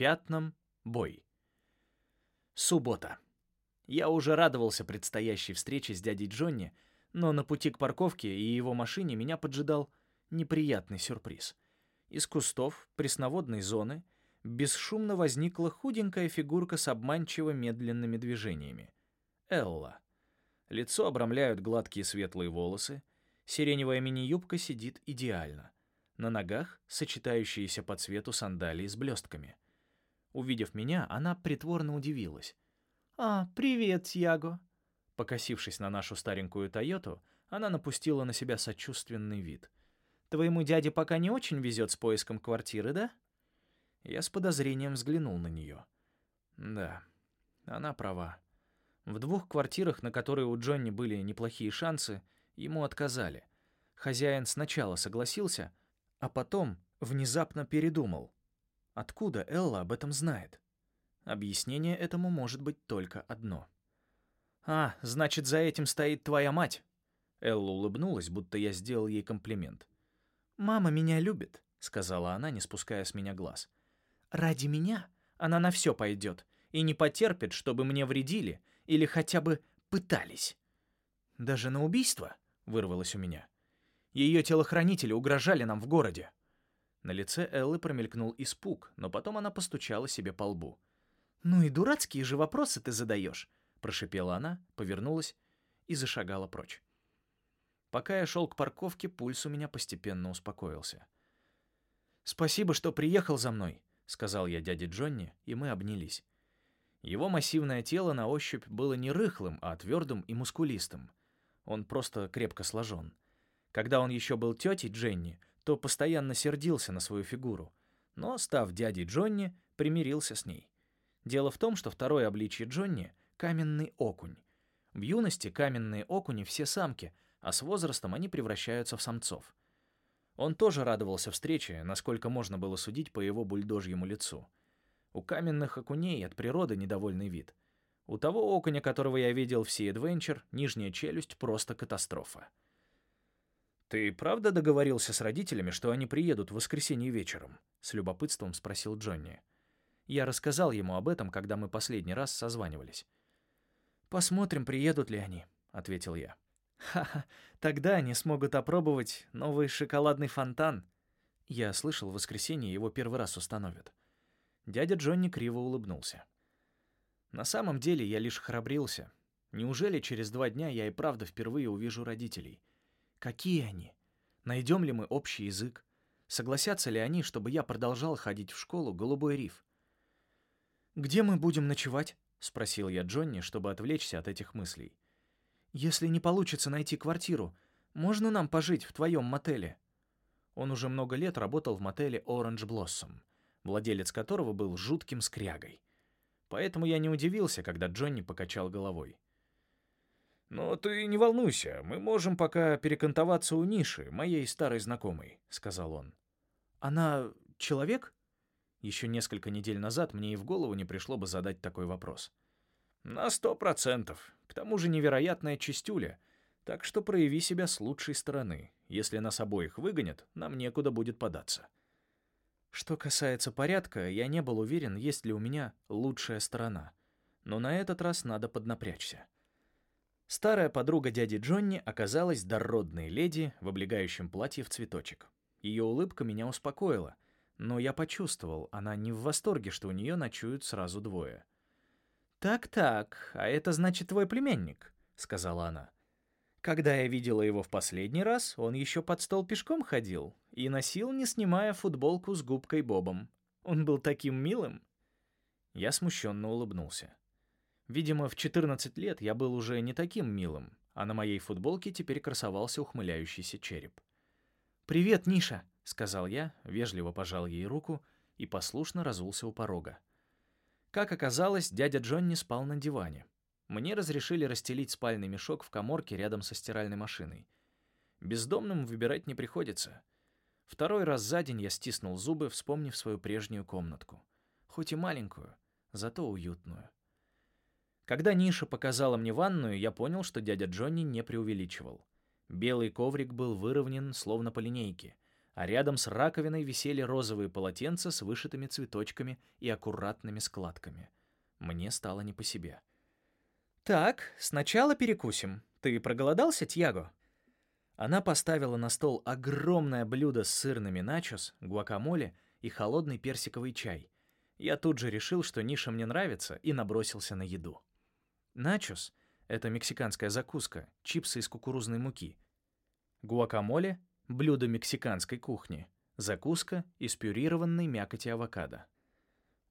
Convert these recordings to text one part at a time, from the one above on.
пятнам бой. Суббота. Я уже радовался предстоящей встрече с дядей Джонни, но на пути к парковке и его машине меня поджидал неприятный сюрприз. Из кустов пресноводной зоны бесшумно возникла худенькая фигурка с обманчиво медленными движениями. Элла. Лицо обрамляют гладкие светлые волосы, сиреневая мини-юбка сидит идеально. На ногах сочетающиеся по цвету сандалии с блестками. Увидев меня, она притворно удивилась. «А, привет, Яго!» Покосившись на нашу старенькую Тойоту, она напустила на себя сочувственный вид. «Твоему дяде пока не очень везет с поиском квартиры, да?» Я с подозрением взглянул на нее. Да, она права. В двух квартирах, на которые у Джонни были неплохие шансы, ему отказали. Хозяин сначала согласился, а потом внезапно передумал. Откуда Элла об этом знает? Объяснение этому может быть только одно. «А, значит, за этим стоит твоя мать?» Элла улыбнулась, будто я сделал ей комплимент. «Мама меня любит», — сказала она, не спуская с меня глаз. «Ради меня она на все пойдет и не потерпит, чтобы мне вредили или хотя бы пытались». «Даже на убийство?» — вырвалось у меня. «Ее телохранители угрожали нам в городе». На лице Эллы промелькнул испуг, но потом она постучала себе по лбу. «Ну и дурацкие же вопросы ты задаешь», — прошипела она, повернулась и зашагала прочь. Пока я шел к парковке, пульс у меня постепенно успокоился. «Спасибо, что приехал за мной», — сказал я дяде Джонни, и мы обнялись. Его массивное тело на ощупь было не рыхлым, а твердым и мускулистым. Он просто крепко сложен. Когда он еще был тетей Дженни, то постоянно сердился на свою фигуру, но, став дядей Джонни, примирился с ней. Дело в том, что второе обличье Джонни — каменный окунь. В юности каменные окуни все самки, а с возрастом они превращаются в самцов. Он тоже радовался встрече, насколько можно было судить по его бульдожьему лицу. У каменных окуней от природы недовольный вид. У того окуня, которого я видел в Sea Adventure, нижняя челюсть просто катастрофа. «Ты правда договорился с родителями, что они приедут в воскресенье вечером?» — с любопытством спросил Джонни. Я рассказал ему об этом, когда мы последний раз созванивались. «Посмотрим, приедут ли они», — ответил я. «Ха-ха, тогда они смогут опробовать новый шоколадный фонтан». Я слышал, в воскресенье его первый раз установят. Дядя Джонни криво улыбнулся. «На самом деле я лишь храбрился. Неужели через два дня я и правда впервые увижу родителей?» Какие они? Найдем ли мы общий язык? Согласятся ли они, чтобы я продолжал ходить в школу «Голубой риф»? «Где мы будем ночевать?» — спросил я Джонни, чтобы отвлечься от этих мыслей. «Если не получится найти квартиру, можно нам пожить в твоем мотеле?» Он уже много лет работал в мотеле Orange Blossom, владелец которого был жутким скрягой. Поэтому я не удивился, когда Джонни покачал головой. «Но ты не волнуйся, мы можем пока перекантоваться у Ниши, моей старой знакомой», — сказал он. «Она человек?» Еще несколько недель назад мне и в голову не пришло бы задать такой вопрос. «На сто процентов. К тому же невероятная чистюля. Так что прояви себя с лучшей стороны. Если нас обоих выгонят, нам некуда будет податься». Что касается порядка, я не был уверен, есть ли у меня лучшая сторона. Но на этот раз надо поднапрячься. Старая подруга дяди Джонни оказалась дородной леди в облегающем платье в цветочек. Ее улыбка меня успокоила, но я почувствовал, она не в восторге, что у нее ночуют сразу двое. «Так-так, а это значит твой племянник», — сказала она. «Когда я видела его в последний раз, он еще под стол пешком ходил и носил, не снимая футболку с губкой Бобом. Он был таким милым». Я смущенно улыбнулся. Видимо, в 14 лет я был уже не таким милым, а на моей футболке теперь красовался ухмыляющийся череп. «Привет, Ниша!» — сказал я, вежливо пожал ей руку и послушно разулся у порога. Как оказалось, дядя Джонни спал на диване. Мне разрешили расстелить спальный мешок в коморке рядом со стиральной машиной. Бездомным выбирать не приходится. Второй раз за день я стиснул зубы, вспомнив свою прежнюю комнатку. Хоть и маленькую, зато уютную. Когда Ниша показала мне ванную, я понял, что дядя Джонни не преувеличивал. Белый коврик был выровнен, словно по линейке. а рядом с раковиной висели розовые полотенца с вышитыми цветочками и аккуратными складками. Мне стало не по себе. «Так, сначала перекусим. Ты проголодался, Тьяго?» Она поставила на стол огромное блюдо с сырными начос, гуакамоле и холодный персиковый чай. Я тут же решил, что ниша мне нравится, и набросился на еду. Начос — это мексиканская закуска, чипсы из кукурузной муки. Гуакамоле — блюдо мексиканской кухни, закуска из пюрированной мякоти авокадо.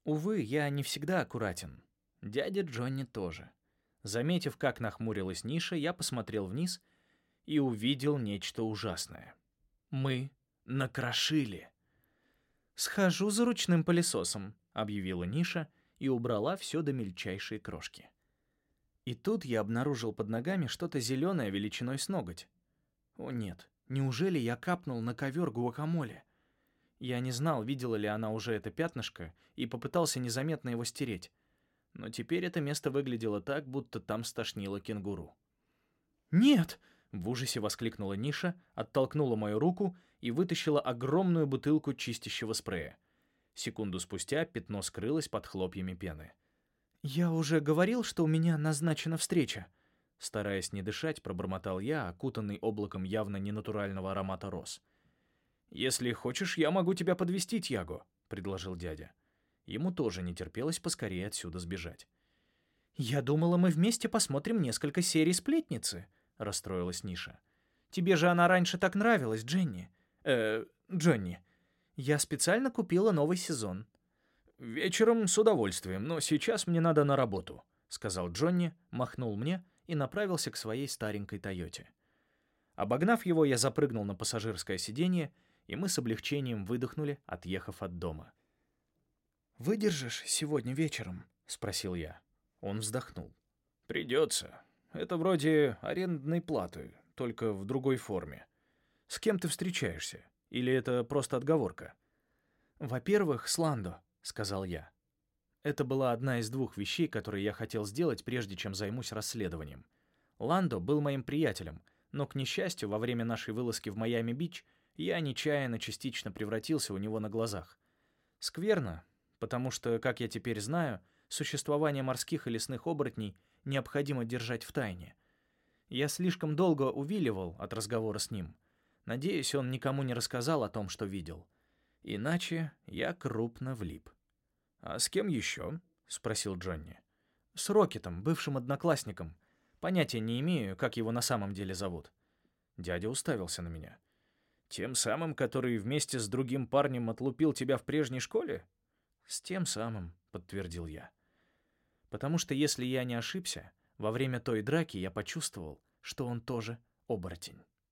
Увы, я не всегда аккуратен. Дядя Джонни тоже. Заметив, как нахмурилась ниша, я посмотрел вниз и увидел нечто ужасное. Мы накрошили. «Схожу за ручным пылесосом», — объявила Ниша и убрала все до мельчайшей крошки. И тут я обнаружил под ногами что-то зеленое величиной с ноготь. О нет, неужели я капнул на ковер гуакамоле? Я не знал, видела ли она уже это пятнышко, и попытался незаметно его стереть но теперь это место выглядело так, будто там стошнило кенгуру. «Нет!» — в ужасе воскликнула Ниша, оттолкнула мою руку и вытащила огромную бутылку чистящего спрея. Секунду спустя пятно скрылось под хлопьями пены. «Я уже говорил, что у меня назначена встреча», Стараясь не дышать, пробормотал я, окутанный облаком явно ненатурального аромата роз. «Если хочешь, я могу тебя подвести, Тьяго», — предложил дядя. Ему тоже не терпелось поскорее отсюда сбежать. «Я думала, мы вместе посмотрим несколько серий «Сплетницы», — расстроилась Ниша. «Тебе же она раньше так нравилась, Дженни». «Э, Джонни. Я специально купила новый сезон». «Вечером с удовольствием, но сейчас мне надо на работу», — сказал Джонни, махнул мне и направился к своей старенькой «Тойоте». Обогнав его, я запрыгнул на пассажирское сиденье, и мы с облегчением выдохнули, отъехав от дома. «Выдержишь сегодня вечером?» — спросил я. Он вздохнул. «Придется. Это вроде арендной платы, только в другой форме. С кем ты встречаешься? Или это просто отговорка?» «Во-первых, с Ландо», — сказал я. Это была одна из двух вещей, которые я хотел сделать, прежде чем займусь расследованием. Ландо был моим приятелем, но, к несчастью, во время нашей вылазки в Майами-Бич я нечаянно частично превратился у него на глазах. Скверно, потому что, как я теперь знаю, существование морских и лесных оборотней необходимо держать в тайне. Я слишком долго увиливал от разговора с ним. Надеюсь, он никому не рассказал о том, что видел. Иначе я крупно влип. «А с кем еще?» — спросил Джонни. «С Рокетом, бывшим одноклассником. Понятия не имею, как его на самом деле зовут». Дядя уставился на меня. «Тем самым, который вместе с другим парнем отлупил тебя в прежней школе?» «С тем самым», — подтвердил я. «Потому что, если я не ошибся, во время той драки я почувствовал, что он тоже оборотень».